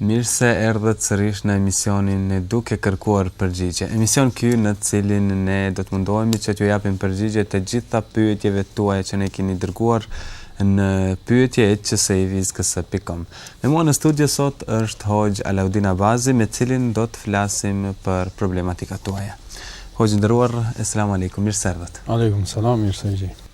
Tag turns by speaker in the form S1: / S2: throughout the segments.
S1: Mirë se erdhët sërish në emisionin Duke kërkuar përgjigje. Emision ky në të cilin ne do të mundohemi që t'ju japim përgjigje të gjitha pyetjeve tuaja që na i keni dërguar në pyetje et peace tv shqip pikë kom. Me mua në studio sot është Hoxhë Alaudin Abazi me të cilin do të flasim për problematikat tuaja. Hoxhë i nderuar, Eselamu Alejkum, mirë se erdhët.
S2: Alejkum selam, mirë se
S1: gjej.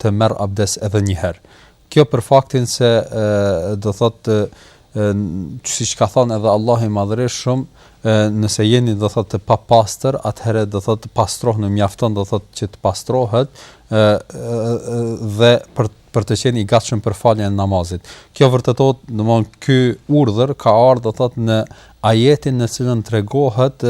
S1: të
S2: merr abdes edhe një herë. Kjo për faktin se do thotë siç ka thënë edhe Allahu i Madhërishëm nëse jeni do thotë të papastër, atëherë do thotë pastrohuni, mjafton do thotë që të pastrohet ë dhe për të qenë i gatshëm për faljen e namazit. Kjo vërtetot, do të thonë ky urdhër ka ardhur do thotë në ajetin në cilën tregohet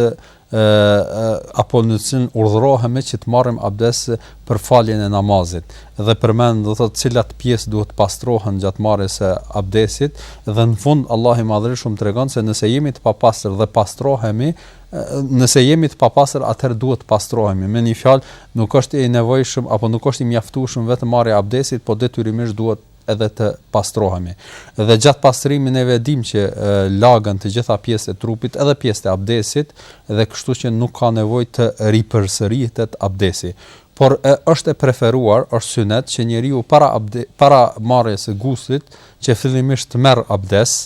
S2: e, e, apo në cilin urdhërohemi që të marrim abdes për faljen e namazit dhe përmend do të thotë cilat pjesë duhet të pastrohen gjatë marrjes së abdesit dhe në fund Allahu i Madhërishëm tregon se nëse jemi të papastër dhe pastrohemi nëse jemi të papastër atëherë duhet të pastrohemi me një fjalë nuk është i nevojshëm apo nuk është i mjaftueshëm vetëm marrja e abdesit por detyrimisht duhet edhe të pastrohemi. Dhe gjatë pastrimit ne e dimë që e, lagen të gjitha pjesët e trupit, edhe pjesët e abdesit, dhe kështu që nuk ka nevojë të ripërsëritet abdesi. Por e, është e preferuar, është synet që njeriu para, abde, para marrjes së guslit, që fillimisht të merr abdes,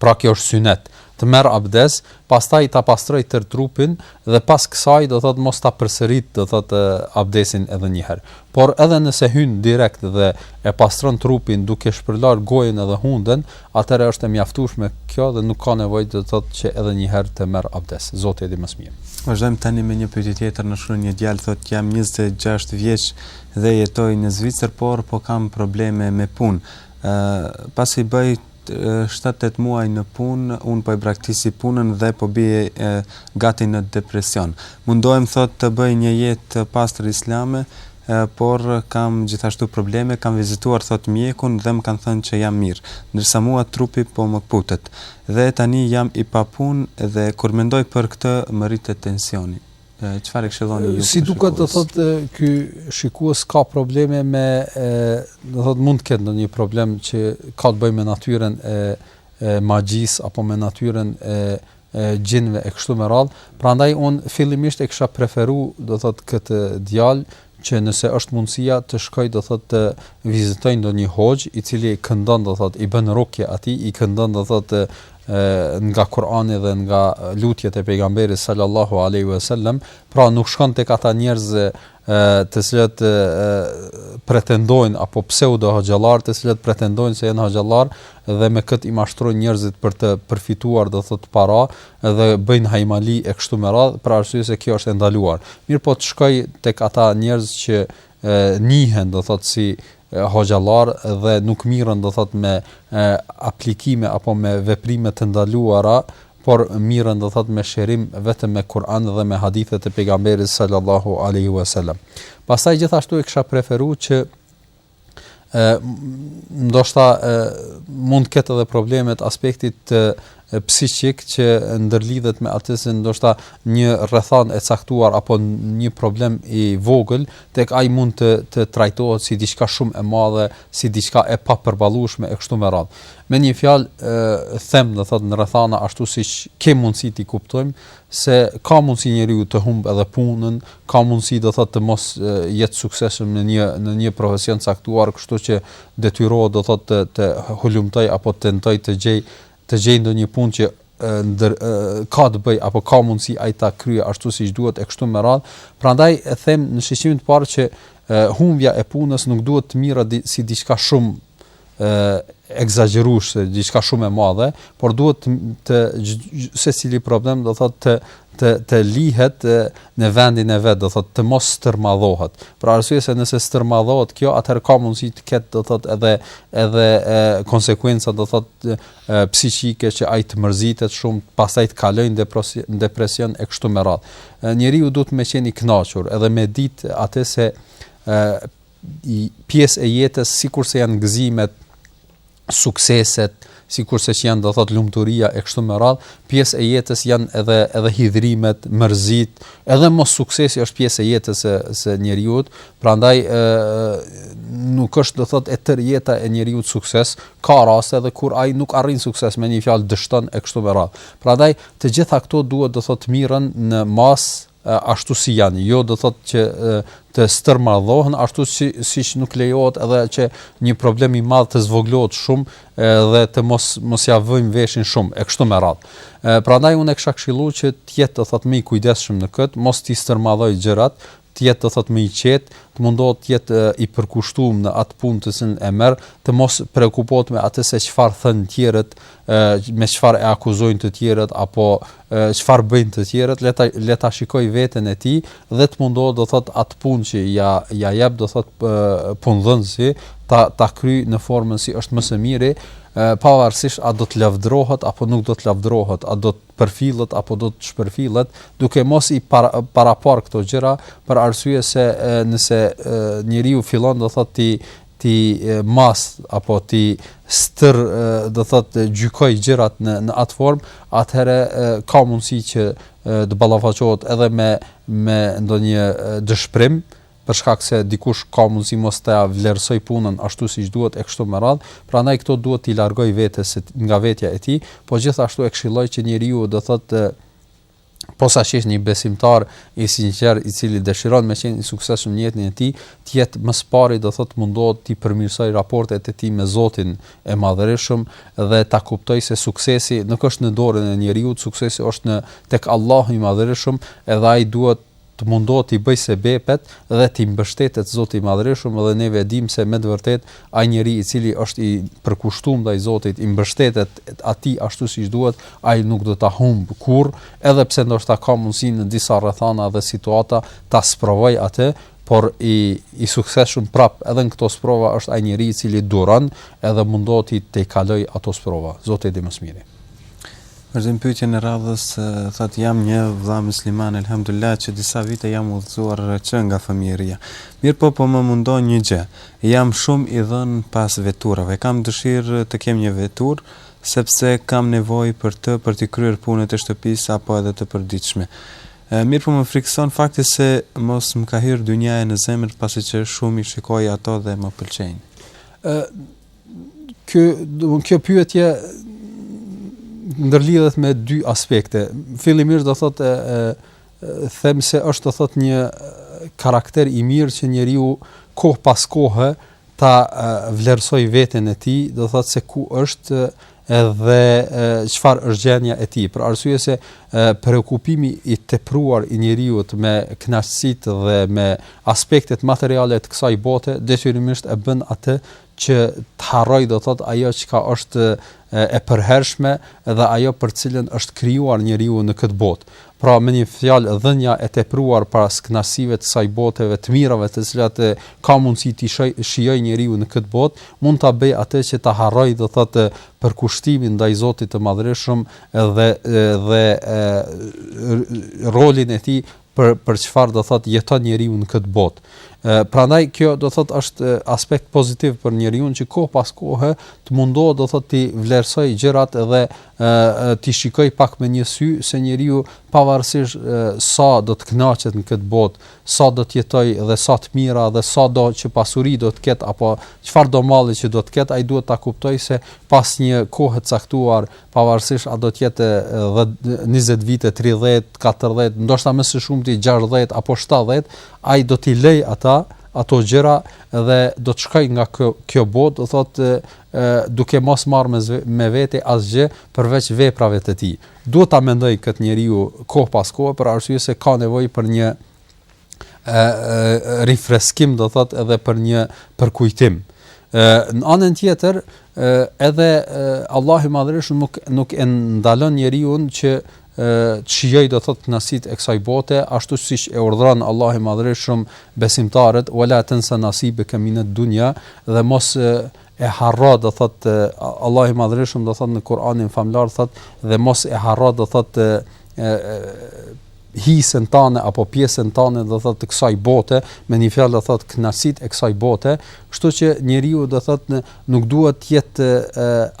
S2: pra kjo është synet, të merr abdes, pastaj ta pastrojë tërë trupin dhe pas kësaj do thotë mos ta përsërit do thotë abdesin edhe një herë. Por edhe nëse hyn direkt dhe e pastron trupin duke shpërlarë gojën edhe hundën, atëherë është e mjaftueshme kjo dhe nuk ka nevojë do thotë që edhe një herë të merr abdes. Zoti e di më së miri.
S1: Vazhdojmë tani me një pyetje tjetër na shkruan një djalë thotë jam 26 vjeç dhe jetoj në Zvicër, por po kam probleme me punë. Ë pasi bëj Shtatë tetë muaj në punë, unë po e braktisi punën dhe po bie gati në depresion. Mundohem thotë të bëj një jetë të pastër islame, por kam gjithashtu probleme, kam vizituar thotë mjekun dhe më kanë thënë që jam mirë, ndërsa mua trupi po më këputet. Dhe tani jam i papunë dhe kur mendoj për këtë më rritet tensioni. Çfarë e këshilloni ju?
S2: Si duket do thotë ky shikues ka probleme me do thotë mund të ketë ndonjë problem që ka të bëjë me natyrën e e magjisë apo me natyrën e e xhinëve e kështu me radhë. Prandaj unë fillimisht e kisha preferu do thotë këtë djalë që nëse është mundësia të shkojë do thotë të vizitojë ndonjë hoxhë i cili këndon do thotë i bën rukje atij i këndon do thotë nga Kur'ani dhe nga lutjet e pejgamberit sallallahu alaihi wasallam, pra nuk shkon tek ata njerëz të cilët pretendojnë apo pseudo hoxhallar të cilët pretendojnë se janë hoxhallar dhe me këtë i mashtrojnë njerëzit për të përfituar do thotë para, dhe bëjnë hajmali e kështu me radhë për arsye se kjo është e ndaluar. Mirpo të shkoj tek ata njerëz që e, njihen, do thotë si hoxhallar dhe nuk mirën do thot me e, aplikime apo me veprime të ndaluara, por mirën do thot me shërim vetëm me Kur'an dhe me hadithe të pejgamberit sallallahu alaihi wasallam. Pastaj gjithashtu e kisha preferuar që ë ndoshta e, mund të ketë edhe probleme të aspektit psiqik që ndërlidhet me atë se ndoshta një rrethan e caktuar apo një problem i vogël tek ai mund të të trajtohet si diçka shumë e madhe, si diçka e papërballueshme e kështu me radhë. Me një fjalë ë them do thotë në rrethana ashtu siç ke mundësi ti kuptojmë se ka mundësi njeriu të humb edhe punën, ka mundësi do thotë të mos jetë suksesshëm në një në një profesion të caktuar, kështu që detyrohet do thotë të të hulumtoj apo të tentoj të gjej të gjej ndonjë punë që ka të bëj apo ka mundësi ai ta kryej ashtu siç duhet e kështu me radh. Prandaj e them në shikim të parë që humbja e punës nuk duhet të mirret si diçka shumë ë ekzagjeruese, diçka shumë e madhe, por duhet secili problem do thotë të të të lihet në vendin e vet, do thotë të mos stërmadhohet. Për arsye se nëse stërmadhohet kjo, atëherë ka mundësi të ketë do thotë edhe edhe e, konsekuenca do thotë psiqike që ai të mërzitet shumë, pastaj të kalojë në depresion, depresion e kështu me radhë. Njëriu duhet me qenë i kënaqur, edhe me ditë atë se pjesë e jetës sikurse janë gëzimet, sukseset, sikurse që janë do thot lumturia e kështu me radh, pjesë e jetës janë edhe edhe hidhrimet, mërzit, edhe mos suksesi është pjesë e jetës së njeriut. Prandaj ë nuk është do thot e tërë jeta e njeriut sukses, ka raste edhe kur ai nuk arrin sukses me një fjalë dështon e kështu me radh. Prandaj të gjitha këto duhet do thot të mirën në masë ashtu si janë, jo do thotë që të stërmadhohen ashtu si siç nuk lejohet edhe që një problem i madh të zvogëlohet shumë dhe të mos mos ia vëjmë veshin shumë e kështu me radhë. Prandaj unë e kisha këshilluar që të jetë do thotë më i kujdesshëm në kët, mos të stërmadhoj gjërat, të jetë do thotë më i qetë, të mundohet të jetë i përkushtuar në atë punë të cilën e merr, të mos preokupohet me atë se çfarë thonë të tjerët, me çfarë e akuzojnë të tjerët apo çfarë bëjnë të tjerët, le ta le ta shikojë veten e tij dhe të mundohet do thotë atë punë që ia ia jep do thotë punëdhënësi ta ta kryejë në formën si është më së miri, pavarësisht a do të lavdërohet apo nuk do të lavdërohet, a do të përfillet apo do të shpërfillet, duke mos i para, parapar këto gjëra, për arsye se nëse njeriu fillon do thotë t'i t'i masë apo t'i stër do thotë gjykojë gjërat në në atë formë, atëherë ka mundësi që të ballafaqohet edhe me me ndonjë dëshpërim për shkak se dikush ka mundësi mos ta vlerësojë punën ashtu siç duhet e kështu me radhë, prandaj këto duhet t'i largojë vetes nga vetja e tij, po gjithashtu e këshilloj që njeriu do thotë të posaçërisht një besimtar i sinqertë i cili dëshiron me qenë i suksesshëm në jetën e tij, të jetë më së pari do thotë mundohet t'i përmirësojë raportet e tij me Zotin e Madhërishëm dhe ta kuptojë se suksesi nuk është në dorën e njeriut, suksesi është në tek Allahu i Madhërishëm, edhe ai duhet të mundohet t'i bëjë sebepet dhe t'i mbështetet Zotit të Madhërishëm dhe neve e dimë se me të vërtetë ai njeri i cili është i përkushtuar ndaj Zotit i mbështetet atij ashtu siç duhet ai nuk do ta humbë kurrë edhe pse ndoshta ka mundësi në disa rrethana dhe situata ta sprovojë atë por i i suksesshëm prap edhe në këto sprova është ai njeri i cili duron edhe mundohet t'i tejkalojë ato sprova Zoti e di më së
S1: miri Vazhdojmë pyetjen e radhës, thotë jam një vëlla mysliman elhamdulillah që disa vite jam udhëzuar që nga fëmijëria. Mirëpo po më mundon një gjë. Jam shumë i dhënë pas veturave. Kam dëshirë të kem një veturë sepse kam nevojë për të për të kryer punët e shtëpisë apo edhe të përditshme. Mirëpo më frikëson fakti se mos më ka hyrë dynjaja në zemër pasi që shumë i shikoj ato dhe më pëlqejnë.
S2: Kjo, do thotë kjo pyetje ndërlidhet me dy aspekte. Fillimisht do thotë e, e them se është do thotë një karakter i mirë që njeriu kohë pas kohe ta vlerësojë veten e tij, do thotë se ku është Edhe çfarë është gjendja e tij, për arsye se preokupimi i tepruar i njeriut me kënaqësitë dhe me aspektet materiale të kësaj bote detyrimisht e bën atë që të harrojë do thotë ajo çka është e përhershme dhe ajo për cilën është krijuar njeriu në këtë botë. Pra me një fjalë dhënia e tepruar pas kënaqësive të kësaj bote e të mirave të cilat ka mundësi t'i shijojë njeriu në këtë botë, mund ta bëjë atë që ta harrojë do thotë përkushtimin ndaj Zotit të Madhërishëm dhe dhe rolin e tij për për çfarë do thotë jeton njeriu në këtë botë. Prandaj kjo do thotë është aspekt pozitiv për njeriun që kohë pas kohe të mundohet do thotë t'i vlerësojë gjërat edhe t'i shikoj pak me një sy se njeriu pavarësisht sa do të kënaqet në këtë botë, sa do të jetojë dhe sa të mira dhe sado që pasuri do të ketë apo çfarëdo malli që do të ketë, ai duhet ta kuptojë se pas një kohe të caktuar, pavarësisht a do të jetë 10 20 vite, 30, 40, ndoshta më së shumti 60 apo 70, ai do t'i lejë ata ato gjëra dhe do të shkoj nga kjo, kjo botë, do thotë duke mos marrë me, me vete asgjë përveç veprave të tij. Duhet ta mendoj këtë njeriu kohë pas kohë për arsye se ka nevojë për një e, rifreskim do thot edhe për një përkujtim. E, në anën tjetër e, edhe e, Allahu i Madhërishëm nuk nuk e ndalon njeriun që të shijojë do thot knaqsit e kësaj bote ashtu siç e urdhëron Allahu i madhërishëm besimtarët wala tansa nasibaka min ad-dunya dhe mos e harro do thot Allahu i madhërishëm do thot në Kur'anin famëlart thot dhe mos e harro do thot hisen tane apo pjesën tane do thot të kësaj bote me një fjalë do thot knaqsit e kësaj bote kështu që njeriu do thot në nuk duhet të jetë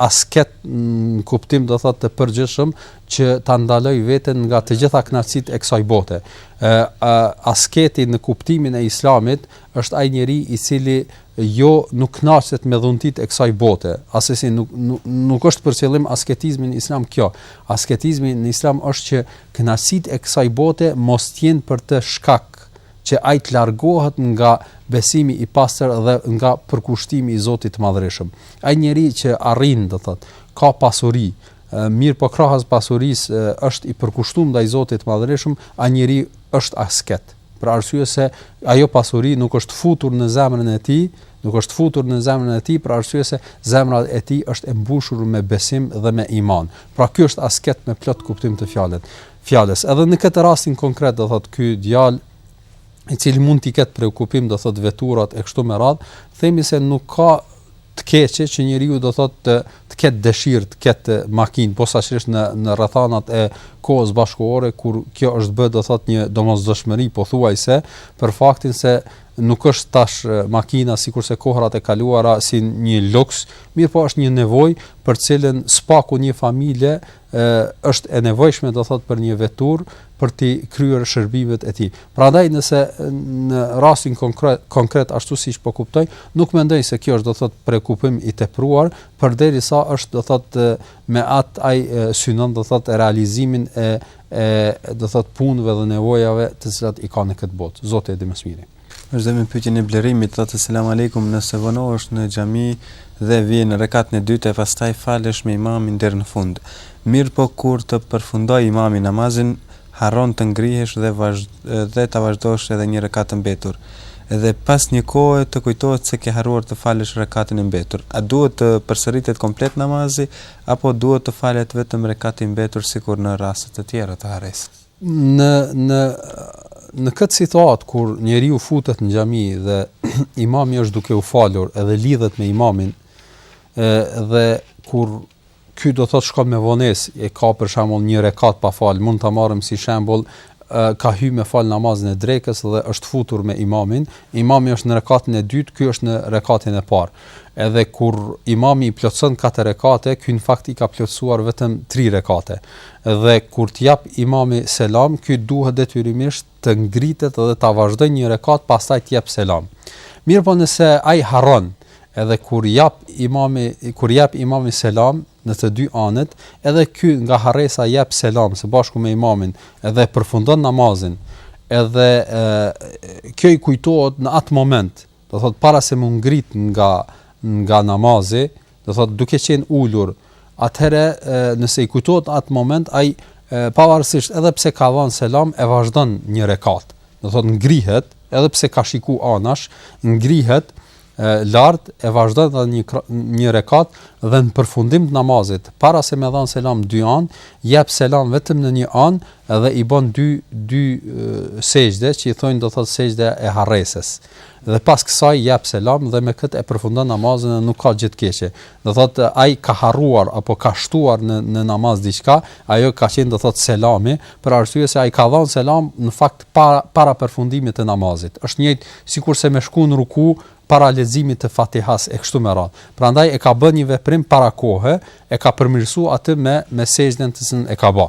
S2: asket në kuptim do thotë të përgjithshëm që ta ndaloj veten nga të gjitha kënaqësitë e kësaj bote. Ë asketi në kuptimin e Islamit është ai njeri i cili jo nuk kënaqet me dhuntit e kësaj bote. Asesi nuk nuk, nuk është për qëllim asketizmi në Islam kjo. Asketizmi në Islam është që kënaqësitë e kësaj bote mos të jenë për të shkak që ai të largohet nga besimi i pastër dhe nga përkushtimi i Zotit të Madhërishëm. Ai njeri që arrin, do thot, ka pasuri, mirëpo krahas pasurisë është i përkushtuar ndaj Zotit të Madhërishëm, ai njeri është asket. Për arsye se ajo pasuri nuk është futur në zemrën e tij, nuk është futur në zemrën e tij për arsye se zemra e tij është e mbushur me besim dhe me iman. Pra ky është asket me plot kuptim të fjalës. fjalës. Edhe në këtë rastin konkret do thotë ky djalë i cili mund t'i ketë preokupim do thotë veturat e kështu me radh, themi se nuk ka të keqe që njeriu do thotë të të ketë dëshirë të ketë makinë, posaçërisht në në rrethanat e kohës bashkëkohore kur kjo është bë do thotë një domosdoshmëri pothuajse për faktin se nuk është tash makina sikurse kohërat e kaluara si një luks, mirëpo është një nevojë për cilën së paku një familje është e nevojshme do thot për një veturë për t'i kryer shërbimet e tij. Prandaj nëse në rastin konkret, konkret ashtu siç po kuptoj, nuk mendoj se kjo është do thot preokupim i tepruar, përderisa është do thot me atë ai synon do thot realizimin e e do thot punëve dhe nevojave të cilat i ka në këtë botë. Zoti e di më së miri.
S1: Vazhdojmë me pyetjen e Blerimit, thotë selam alejkum, nëse vonohesh në xhami dhe vjen në rekatin e dytë e pastaj falesh me imamin deri në fund, mirëpo kur të përfundojë imami namazin, harron të ngrihesh dhe dhe ta vazhdosh edhe një rekat të mbetur, dhe pas një kohe të kujtohet se ke harruar të falësh rekatin e mbetur, a duhet të përsëritet komplet namazi apo duhet të falet vetëm rekati i mbetur sikur në raste të tjera të harresës?
S2: Në në në këtë situatë kur njeriu futet në xhami dhe imami është duke u falur edhe lidhet me imamin ë dhe kur ky do thotë shkon me vonesë e ka për shembull një rekat pa fal mund ta marrim si shembull ka hy me fal namazin e drekës dhe është futur me imamin, imami është në rekatin e dytë, ky është në rekatin e parë. Edhe kur imami i plotëson katër rekate, ky në fakt i ka plotësuar vetëm tri rekate. Edhe kur të jap imami selam, ky duhet detyrimisht të ngritet dhe ta vazhdojë një rekat pastaj të jap selam. Mirëpo nëse ai harron, edhe kur jap imami kur jep imami selam në të dy anët, edhe ky nga harresa jep selam së bashku me imamin edhe përfundon namazin. Edhe e, kjo i kujtohet në atë moment, do thotë para se mu ngrit nga nga namazi, do thotë duke qenë ulur, atëherë nëse i kujtohet atë moment ai pavarësisht edhe pse ka dhanë selam e vazhdon një rekat. Do thotë ngrihet, edhe pse ka shiku anash, ngrihet lart e vazhdon edhe një një rekat dhe në përfundim të namazit, para se me dhanë selam dy anë, jep selam vetëm në një anë dhe i bon dy dy sexhde, që i thojnë do thotë sexhdja e harresës. dhe pas kësaj jep selam dhe me këtë e përfundon namazin dhe nuk ka gjë të keqe. Do thotë ai ka harruar apo ka shtuar në në namaz diçka, ajo ka qenë do thotë selami, për arsye se ai ka dhanë selam në fakt para para përfundimit të namazit. Është njëjtë sikurse me shku në ruku para leximit të Fatihas e kështu me radhë. Prandaj e ka bë një veprim para kohe, e ka përmirësu atë me me sexhden të cilën e ka bë.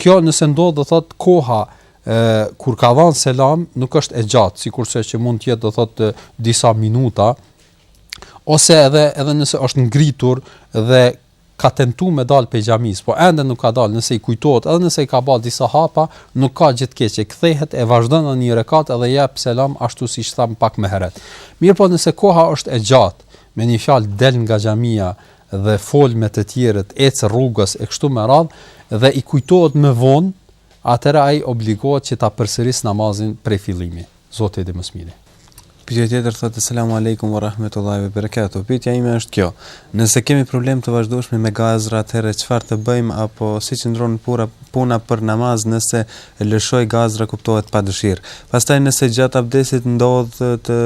S2: Kjo nëse ndodh do thotë koha e kur ka dhanë selam nuk është e gjatë sikurse që mund të jetë do thotë disa minuta ose edhe edhe nëse është ngritur dhe ka tentu me dal prej xhamisë, po ende nuk ka dal, nëse i kujtohet, edhe nëse i ka bërë disa hapa, nuk ka gjë të keqe. Kthehet e vazhdon një rekat edhe jep selam ashtu siç thamë pak më herët. Mirpo nëse koha është e gjatë, me një fjalë del nga xhamia dhe fol me të tjerët, ec rrugës e kështu me radhë dhe i kujtohet më vonë, atëherë ai obligohet që ta përsërisë namazin prej fillimit. Zoti e di më së miri.
S1: Pyetja tjetër thotë selam alejkum wa rahmetullahi wa berekatuh. Pyetja ime është kjo. Nëse kemi problem të vazhdueshme me gazra, atëherë çfarë të bëjmë apo si qëndron pura puna për namaz nëse lëshoj gazra kuptohet pa dëshirë. Pastaj nëse gjatë abdesit ndodh të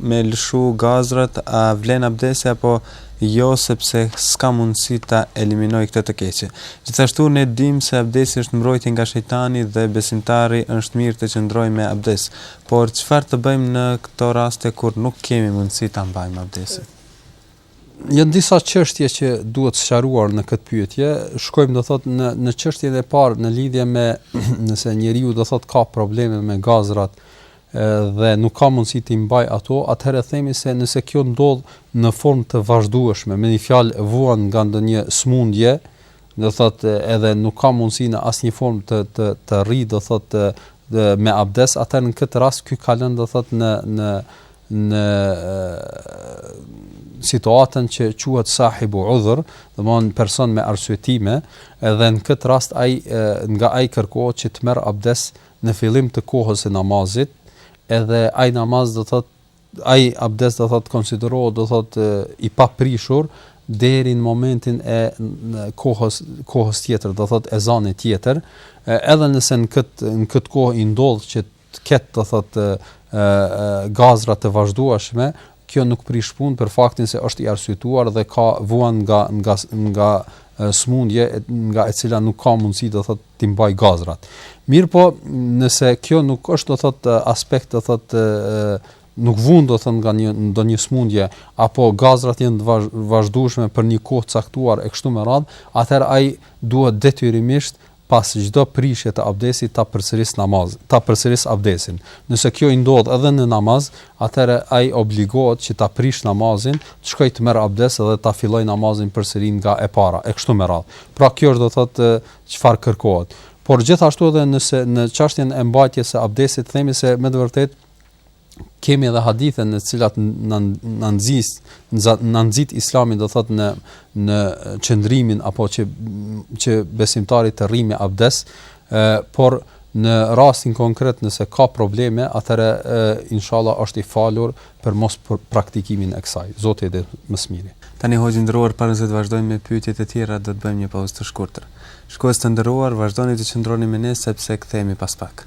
S1: me lëshu gazrat a vlen abdesi apo jo sepse s'ka mundësi ta eliminoj këtë të keqe. Gjithashtu ne dimë se abdesi është mbrojtje nga shejtani dhe besimtari është mirë të qëndrojë me abdes. Por çfarë të bëjmë në këto raste kur nuk kemi mundësi ta mbajmë abdesin?
S2: Janë disa çështje që duhet sqaruar në këtë pyetje. Shkojmë do thot në në çështjen e parë në lidhje me nëse njeriu do thot ka probleme me gazrat dhe nuk ka mundësi t'i mbajë ato, atëherë themi se nëse kjo ndodh në formë të vazhdueshme, me një fjalë vuan nga ndonjë sëmundje, do thotë edhe nuk ka mundësi në asnjë formë të të të rri, do thotë me abdes, atëherë në këtë rast ky ka lënë do thotë në në në situatën që quhet sahibu udhur, do thotë person me arsyetime, edhe në këtë rast ai nga ai kërkohet që të merr abdes në fillim të kohës së namazit, edhe ai namaz do thotë ai abdes do thotë konsiderohet do thotë i paprishur deri në momentin e kohës kohës tjetër, do thotë ezanit tjetër, edhe nëse në kët në kët kohë i ndodh që të ketë do thotë gazra të vazhdueshme, Kjo nuk prish punë për faktin se është i arsyetuar dhe ka vuan nga nga nga sëmundje nga e cila nuk ka mundësi do thotë t'i mbajë gazrat. Mirpo, nëse kjo nuk është do thotë aspekt do thotë nuk vun do thotë nga një ndonjë sëmundje apo gazrat janë të vazhdueshme për një kohë të caktuar e kështu me radh, atëherë ai duhet detyrimisht pas çdo prishje të abdesit ta përsërisë namaz, ta përsërisë abdesin. Nëse kjo i ndodh edhe në namaz, atëherë ai obligohet që ta prishë namazin, të shkojë të merr abdes dhe ta fillojë namazin përsëri nga e para, e kështu me radhë. Pra kjo është do të thotë çfarë kërkohet. Por gjithashtu edhe nëse në çështjen e mbajtjes së abdesit themi se me të vërtetë kemi edhe hadithe në të cilat na na nxis na nxit Islami do thot në në qëndrimin apo që që besimtari të rri me abdes, ë por në rastin konkret nëse ka probleme, atëherë inshallah është i falur për mos për praktikimin e kësaj. Zoti e di më së miri.
S1: Tani hoxhë i nderuar para se të vazhdojmë me pyetjet e tjera, do të bëjmë një pauzë të shkurtër. Shkues të nderuar, vazhdoni të qëndroni me ne sepse kthehemi pas pak.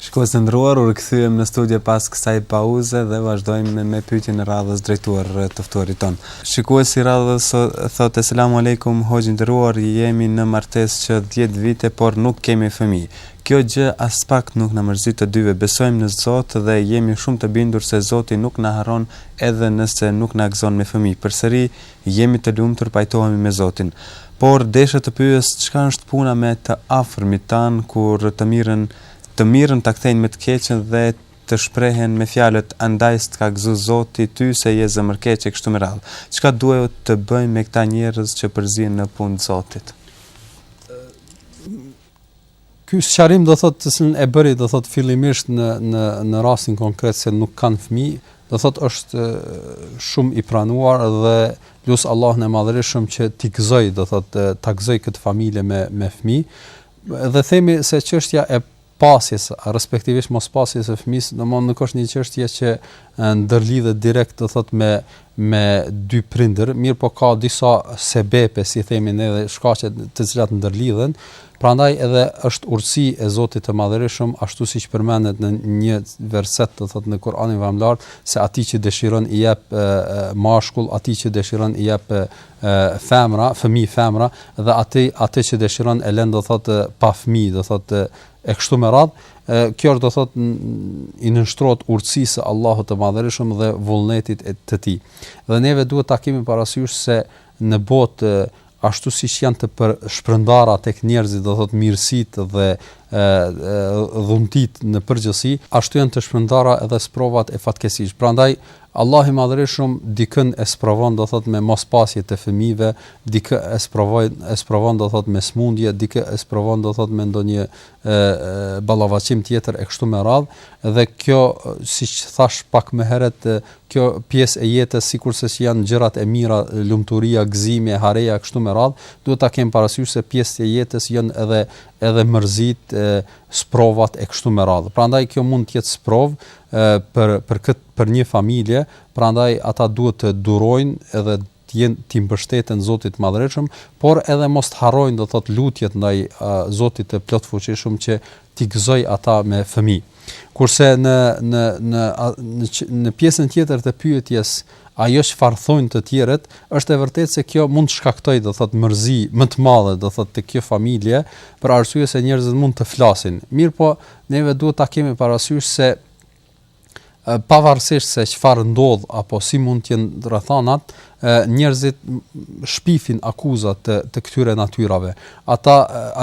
S1: Shikues të nderuar u rikthyem në studio pas kësaj pauze dhe vazhdojmë me me pyetjen e radhës drejtuar të ftuarit tonë. Shikues i radhës thotë Selamu Alejkum hoxhë i nderuar jemi në martesë që dhjetë vite por nuk kemi fëmijë kjo gjë aspak nuk na mërzit të dyve besojmë në Zot dhe jemi shumë të bindur se Zoti nuk na harron edhe nëse nuk na gëzon me fëmijë përsëri Jemi të lumtur pajtohemi me Zotin. Por desha të pyes çka është puna me të afërmit tanë kur të mirën të mirën ta kthejnë me të keqen dhe të shprehen me fjalët andaj s't'ka gzu Zoti ty se je zemërkeq e kështu me radhë. Çka duhet të bëjmë me këta njerëz që përzihen në punë të Zotit?
S2: Ky sqarim do thotë të cilën e bëri do thotë fillimisht në në në rastin konkret se nuk kanë fëmijë, do thotë është shumë i pranuar dhe lus Allahun e madhërishëm që t'i gëzoj do thotë ta gëzojë këtë familje me me fëmijë. Dhe themi se çështja e pasjes, respektivisht mos pasjes së fëmijës, domthonë nuk është një çështje që ndërlidhet direkt do thotë me me dy prindër, mirëpo ka disa sebepe, si themi ne dhe shkaqe të cilat ndërlidhen, prandaj edhe është urtësi e Zotit të Madhërishëm, ashtu siç përmendet në një verset do thot në Kur'anin Famëlartë, se atij që dëshiron i jep mashkull, atij që dëshiron i jep femra, fëmijë femra, dhe ati, atë që dëshiron e lën, do thot, pa fëmijë, do thot, e kështu me radhë, kjo është do thot i nënshtrohet urtësisë së Allahut të Madhërishëm dhe vullnetit të tij. Dhe neve duhet ta kemi parasysh se në botë ashtu siç janë të për shpërndara tek njerëzit do thot mirësitë dhe e, dhuntitë në përgjithësi, ashtu janë të shpërndara edhe sprovat e fatkeqësitë. Prandaj, Allahu i madhërishëm dikën e sprovon do thot me mos pasje të fëmijëve, dikë e sprovon, e sprovon do thot me smundje, dikë e sprovon do thot me ndonjë ballafaqim tjetër e kështu me radh dhe kjo siç thash pak më herët kjo pjesë e jetës sikurse që janë gjërat e mira lumturia gëzimi hareja kështu me radh duhet ta kemi parasysh se pjesë e jetës janë edhe edhe mërzitë sprovat e kështu me radh prandaj kjo mund të jetë sprovë për për kët për një familje prandaj ata duhet të durojnë edhe t'i mbështeten Zotit të Madhërishëm, por edhe mos të harrojnë do të thotë lutjet ndaj Zotit të Plotfuqishëm që t'i gëzojë ata me fëmijë. Kurse në në në në pjesën tjetër të pyetjes ajo çfarë thonë të tjerët, është e vërtetë se kjo mund të shkaktojë do thotë mërzi më të madhe do thotë te kjo familje, për arsye se njerëzit mund të flasin. Mirpo neve duhet ta kemi parasysh se Pavarësisht se çfarë ndodh apo si mund të jenë rrethanat, njerëzit shpifin akuza të të këtyre natyrave. Ata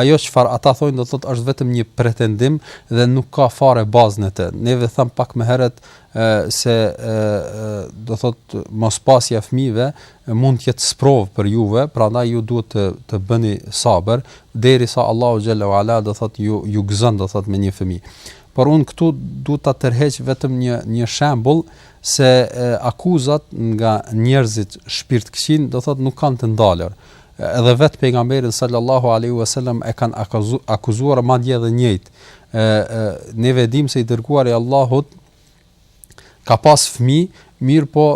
S2: ajo çfarë ata thonë do të thotë është vetëm një pretendim dhe nuk ka fare bazë në të. Ne veç thamë pak më herët ë se ë do thotë mos pasja e fëmijëve mund të jetë sprovë për juve, prandaj ju duhet të të bëni sabër derisa Allahu xhalla ualla do thotë ju ju gëzon do thotë me një fëmijë. Por unë këtu duhet ta tërheq vetëm një një shembull se e, akuzat nga njerëzit shpirtkëqinj do thotë nuk kanë të ndalur. Edhe vetë pejgamberin sallallahu alaihi wasallam e kanë akuzuar madje edhe njëjtë. Ë ne e dimë se i dërguari i Allahut ka pas fëmijë, mirëpo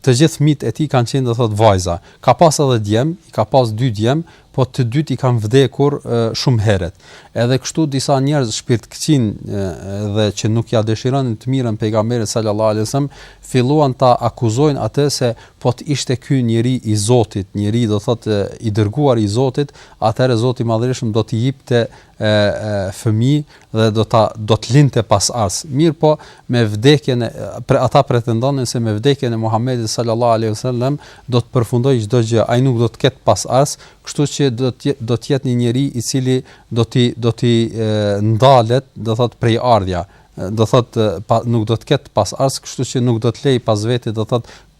S2: të gjithë fëmijët e tij kanë qenë do thot vajza. Ka pas edhe djem, i ka pas dy djem, po të dytë i kanë vdekur shumë herët. Edhe kështu disa njerëz shpirtkëqinj dhe që nuk ia dëshironin të mirën pejgamberit sallallahu alajhi wasallam, filluan ta akuzojnë atë se po të ishte ky njeri i Zotit, njeri do thotë i dërguar i Zotit, atëherë Zoti i Madhërishëm do t'i jepte e, e fëmijë dhe do ta do të linte pasardhës. Mirpo me vdekjen e pre, ata pretendonin se me vdekjen e Muhamedit sallallahu alaihi wasallam do të përfundojë çdo gjë, ai nuk do të ketë pasardhës, kështu që do të do të jetë një njeri i cili do t'i do t'i ndalet, do thot prejardhja do thot pa, nuk do të ketë pasardhës, kështu që nuk do të lejë pas vetit, do thot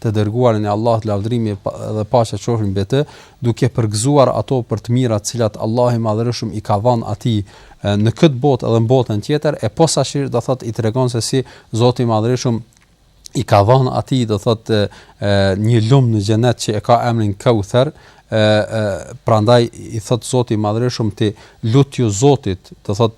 S2: të Dërguarin e Allahut lavdërimi dhe paqja qofshin mbi të, duke përgëzuar atë për të mirat, të cilat Allahu i Madhërishëm i ka dhënë atij në këtë botë edhe në botën tjetër, e posaçërisht do thotë i tregon se si Zoti i Madhërishëm i ka dhënë atij do thotë një lum në xhenet që e ka emrin Keuther, e e prandaj i thot Zoti i Madhërishëm ti lutju Zotit, do thot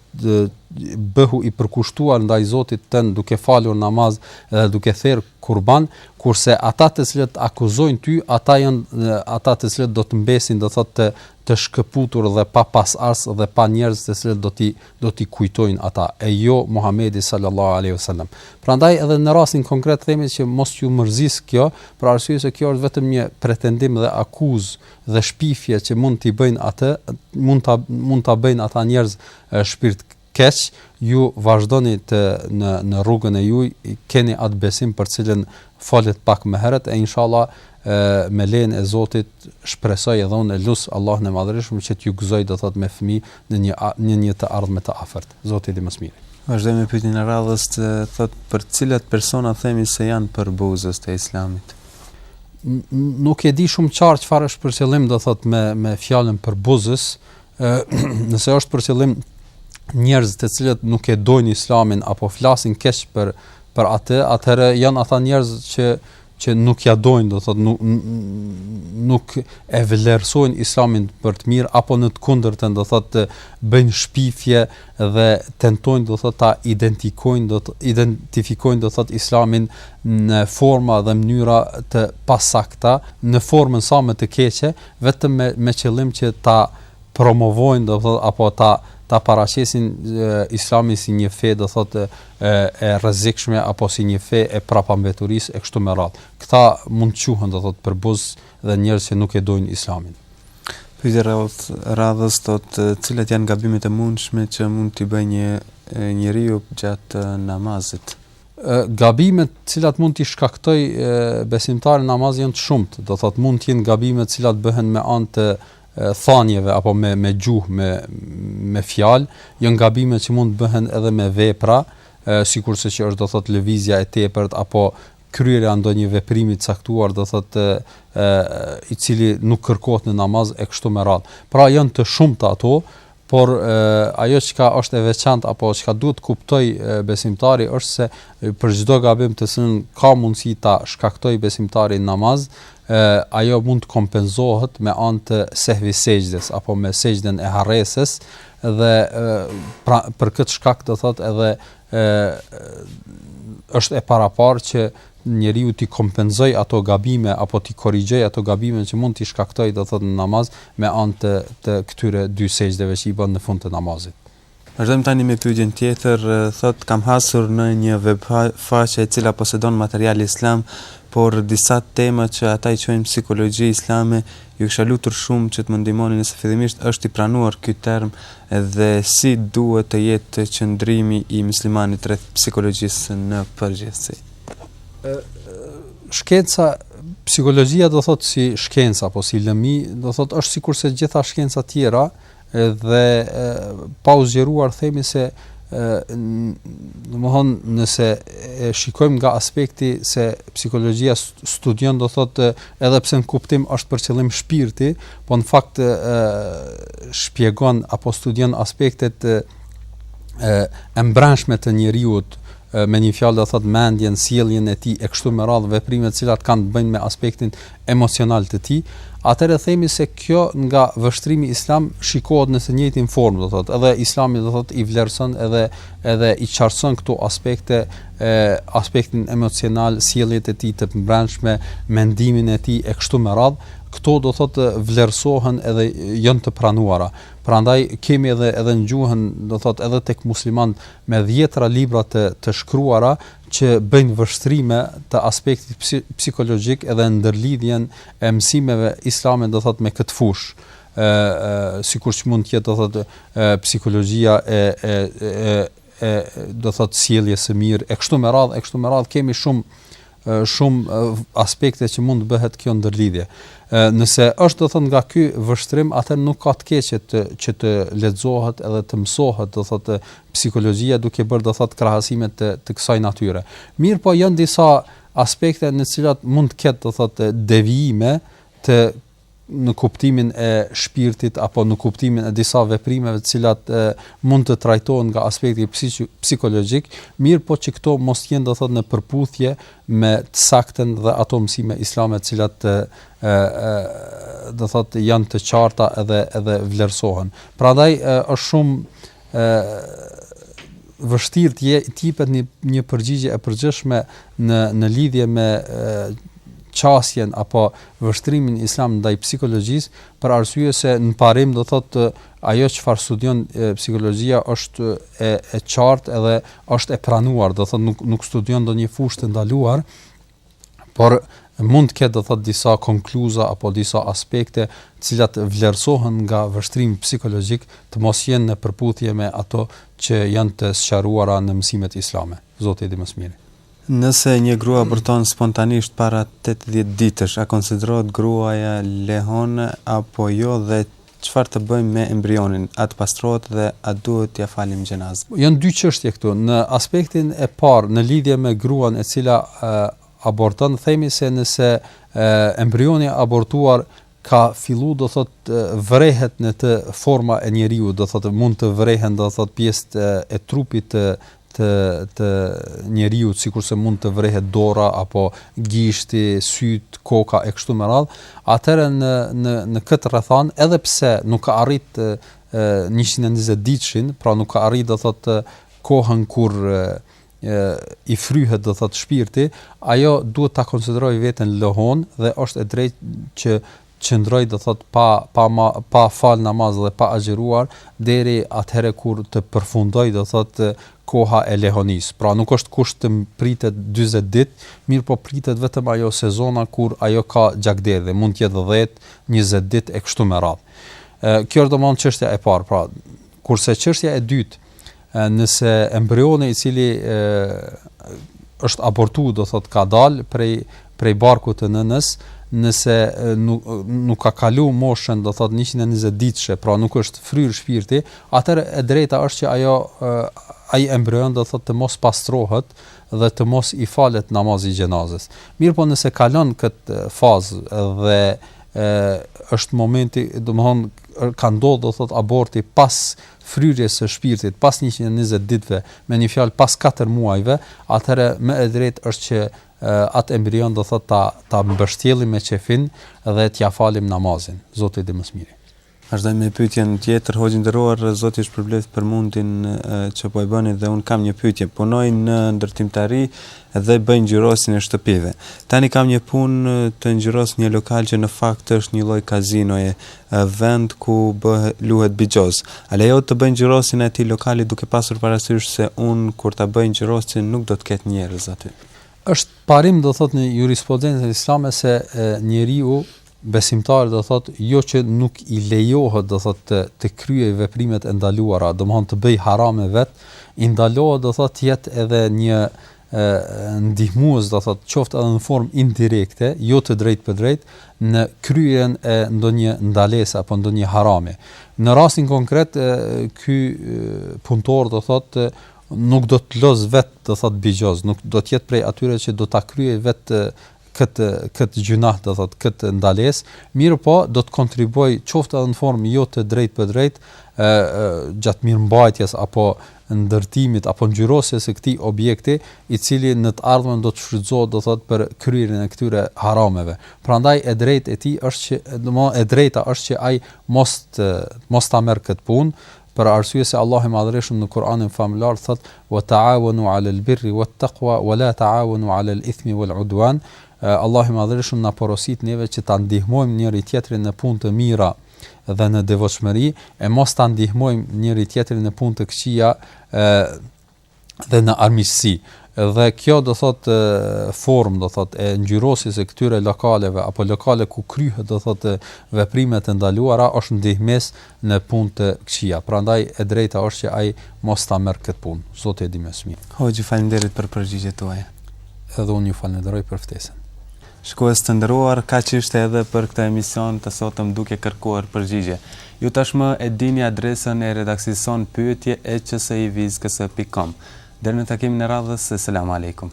S2: bëhu i përkushtuar ndaj Zotit tënd duke falur namaz dhe duke therr kurban, kurse ata të cilët akuzojnë ty, ata janë ata të cilët do të mbesin, do thot të të shkëputur dhe pa pasardhës dhe pa njerëz të cilët do t'i do t'i kujtojnë ata, e jo Muhamedi sallallahu alejhi ve sellem. Prandaj edhe në rastin konkret themi që mos ju mërzisë kjo, për arsye se kjo është vetëm një pretendim dhe akuzë dhe shpifje që mund t'i bëjnë atë, mund ta mund ta bëjnë ata njerëz shpirtkeq, ju vazhdoni të në në rrugën e juaj, keni atë besim për të cilën folët pak më herët e inshallah me lejen e Zotit shpresoj edhe unë lus Allahun e Madhërishëm që t'ju gëzojë do thot me fëmijë në një në një të ardhme të afërt. Zoti e di
S1: më së miri. Vazhdoj me pyetjen e radhës, thotë për cilat persona themi se janë përbuzës të islamit.
S2: Nuk e di shumë qartë çfarë është për qëllim do thotë me me fjalën përbuzës, nëse është për qëllim njerëz të cilët nuk e dojnë islamin apo flasin keq për për atë, atëherë janë ata njerëz që që nuk ja dojnë, do thot nuk nuk e vlerësojnë islamin për të mirë apo në të kundërtën do thot bëjnë shpifje dhe tentojnë do thot ta identifikojnë do thot identifikojnë do thot islamin në forma dhe mënyra të pasakta, në formën sa më të keqe, vetëm me me qëllim që ta promovojnë do thot apo ta ta paraqesin islamin si një fe do thot e rrezikshme apo si një fe e prapambeturisë e kështu me radhë. Këta mund të quhen, do thotë, përbuzës dhe njerëz që nuk e dojnë Islamin.
S1: Pyetja e rrallët radhës thotë, cilat janë gabimet e mundshme që mund t'i bëjë një njeri gjatë namazit?
S2: gabimet të cilat mund t'i shkaktojë besimtari në namaz janë të shumta. Do thotë mund të jenë gabime të cilat bëhen me anë të thanjeve apo me me gjuhë me me fjalë janë gabime që mund të bëhen edhe me vepra sikurse që është do thot lëvizja e tepërt apo kryerja e ndonjë veprimi të caktuar do thot e, i cili nuk kërkohet në namaz e kështu me radhë pra janë të shumta ato por ajo çka është e veçantë apo çka duhet të kuptoj besimtari është se për çdo gabim të cilën ka mundësi ta shkaktoj besimtari në namaz, ajo mund të kompenzohet me anë të sehvi sexhdes apo me sexhden e harresës dhe pra, për këtë shkak do thot edhe është e parapar që njeriu t'i kompenzojë ato gabime apo t'i korrigjojë ato gabime që mund t'i shkaktojë do thotë në namaz me anë të të këtyre dy sexhdeve që i bën në fund të namazit.
S1: Vazhdojmë tani me pyetjen tjetër, thotë kam hasur në një web faqe e cila posedon materiale islame, por disa tema që ata i quajnë psikologji islame Ju kisha lutur shumë që të më ndihmoni nëse fillimisht është i pranuar ky term dhe si duhet të jetë qëndrimi i myslimanit rreth psikologjisë në përgjithësi.
S2: Ë shkenca psikologjia do thotë si shkencë apo si lëmi, do thotë është sikurse gjitha shkencat tjera, Dhe pa u zgjeruar themi se domthon nëse e shikojmë nga aspekti se psikologjia studion do thotë edhe pse në kuptim është për qëllim shpirti, po në fakt e, shpjegon apo studion aspektet e, e mbrendshme të njeriut me një fjalë do thotë mendjen, sjelljen e tij e kështu me radhë veprime të cilat kanë të bëjnë me aspektin emocional të tij, atëherë themi se kjo nga vështrimi islam shikohet në të njëjtin formë, do thotë, edhe Islami do thotë i vlerëson edhe edhe i qartëson këto aspekte, e, aspektin emocional, sjelljet e tij të brendshme, mendimin e tij e kështu me radh, këto do thotë vlerësohen edhe janë të pranuara. Prandaj kemi edhe edhe në gjuhën, do thotë edhe tek muslimanët me dhjetëra libra të të shkruara që bëjnë vështrime të aspektit psikologjik edhe ndërlidhjen e mësimeve islame do thot me këtë fushë ë sikur që mund të jetë do thot psikologjia e e e e do thot sjelljes së mirë e kështu me radh e kështu me radh kemi shumë shumë aspekte që mund të bëhet kjo ndërlidhje. Ë nëse është do thot nga ky vështrim atëherë nuk ka të keqe të që të lexohet edhe të mësohet do thot psikologjia duke bërë do thot krahasime të të kësaj natyre. Mirpo janë disa aspekte në të cilat mund të ketë do thot devijime të në kuptimin e shpirtit apo në kuptimin e disa veprimeve të cilat e, mund të trajtohen nga aspekti psikologjik, mirëpo që këto mos të jenë do thot në përputhje me të saktën dhe ato mësime islame të cilat e, e, do thot janë të qarta edhe edhe vlerësohen. Prandaj është shumë e vështirë të jepet një një përgjigje e përgjithshme në në lidhje me qasjen apo vështrimin islam ndaj psikologjisë për arsye se në parim do thotë ajo çfarë studion psikologjia është e e qartë edhe është e pranuar do thotë nuk nuk studion ndonjë fushë të ndaluar por mund të ketë do thot disa konkluza apo disa aspekte të cilat vlerësohen nga vështrimi psikologjik të mos jenë në përputhje me ato që janë të sqaruara në mësimet islame. Zoti i di më së miri.
S1: Nëse një grua aborton spontanisht para 80 ditësh, a konsiderohet gruaja lehonë apo jo dhe Çfarë të bëjmë me embrionin, a të pastrohet dhe a duhet t'ia falim xhenazën?
S2: Janë dy çështje këtu. Në aspektin e parë, në lidhje me gruan e cila aborton, themi se nëse embrioni i abortuar ka fillu do thotë vrehet në të forma e njeriut, do thotë mund të vrehen do thotë pjesë e trupit të të të njeriut sikurse mund të vrehet dora apo gishti, sytë, koka e kështu me radhë, atëherë në në në këtë rrethanë edhe pse nuk ka arrit 120 ditëshin, pra nuk ka arrit do thotë kohën kur i fryhet do thotë shpirti, ajo duhet ta konsiderojë veten lehonë dhe është e drejtë që qëndrojë do thotë pa pa pa fal namaz dhe pa agjëruar deri atëherë kur të përfundojë do thotë koha e lehonisë. Pra nuk është kusht të pritet 40 ditë, mirëpo pritet vetëm ajo sezona kur ajo ka gjakderdhje, mund të jetë 10, 20 ditë e kështu me radhë. Kjo është domthon çështja e parë, pra Kurse çështja e dytë, nëse embrioni i cili ë është abortu, do thotë ka dalë prej prej barkut të nënës, nëse nuk nuk ka kalu moshën, do thotë 120 ditëshe, pra nuk është fryrë shpirti, atëherë e drejta është që ajo ai embrion do thotë të mos pastrohet dhe të mos i falet namazi i xhenazës. Mirëpo nëse kalon këtë fazë dhe ë është momenti, domthon ka ndodhë do thot aborti pas fryrjes së shpirtit pas njëqind e njëzet ditëve me një fjalë pas katër muajve atëherë më e drejtë është që atë embrion do thot ta ta mbështjellim me qefin dhe t'ia falim namazin zoti di më së miri
S1: Vazhdojmë me pyetjen tjetër, hoxhë i nderuar, Zoti ju shpërbleftë për mundin që po e bëni dhe un kam një pyetje. Punoj në ndërtimtari dhe bëj ngjyrosjen e shtëpive. Tani kam një punë të ngjyros një lokal që në fakt është një lloj kazinoje, vend ku bëhet luhet bixhoz. A lejohet të bëj ngjyrosjen e atij lokali duke pasur parasysh se unë kur ta bëj ngjyrosjen nuk do të ketë njerëz aty?
S2: Është parim do thotë në jurisprudencën islame se njeriu besimtar do thotë jo që nuk i lejohet do thotë të të kryejë veprimet e ndaluara, domthon të bëjë harame vetë, i ndalohet do thotë të jetë edhe një ë ndihmues do thotë qoftë edhe në formë indirekte, jo të drejtpërdrejt në kryerjen e ndonjë ndalese apo ndonjë harami. Në rastin konkret ky punëtor do thotë nuk do të lozë vetë do thotë bixhoz, nuk do të jetë prej atyre që do ta kryejë vetë këtë këtë gjynah do thot këtë ndalesë, mirëpo do të kontribuojë qoftë edhe në formë jo të drejtpërdrejtë ë gjatë mirëmbajtjes apo ndërtimit apo ngjyrosjes së këtij objekti, i cili në të ardhmen do të shfrytëzohet do thot për kryerjen e këtyre harameve. Prandaj e drejtë e tij është që do më e drejta është që ai mos mos ta merr këtë punë, Për arsye se Allahu i Madhërishëm në Kur'anin famëlartë thotë, Wa ta'awanu 'alel birri wat taqwa wa la ta'awanu 'alel ithmi wal 'udwan, Allahu i Madhërishëm na porosit neve që ta ndihmojmë njëri tjetrin në punë të mira dhe në devotshmëri, e mos ta ndihmojmë njëri tjetrin në punë të këqija, dhe në armiqësi. Dhe kjo do thotë formë do thotë e ngjyrosjes së këtyre lokaleve apo lokale ku kryhet do thotë veprimet e ndaluara është ndihmesë në punë të këqija. Prandaj e drejta është që ai mos ta merr këtë punë. Zoti e di më së miri.
S1: Hoxhë, faleminderit për përgjigjet tuaja.
S2: Edhe unë ju falenderoj për ftesën.
S1: Shikues të nderuar, kaq ishte edhe për këtë emision të sotëm duke kërkuar përgjigje. Ju tashmë e dini adresën e redaksisë sonë pyetje e qsivizkës pikë kom. Deri në takimin e radhës, eselamu alejkum.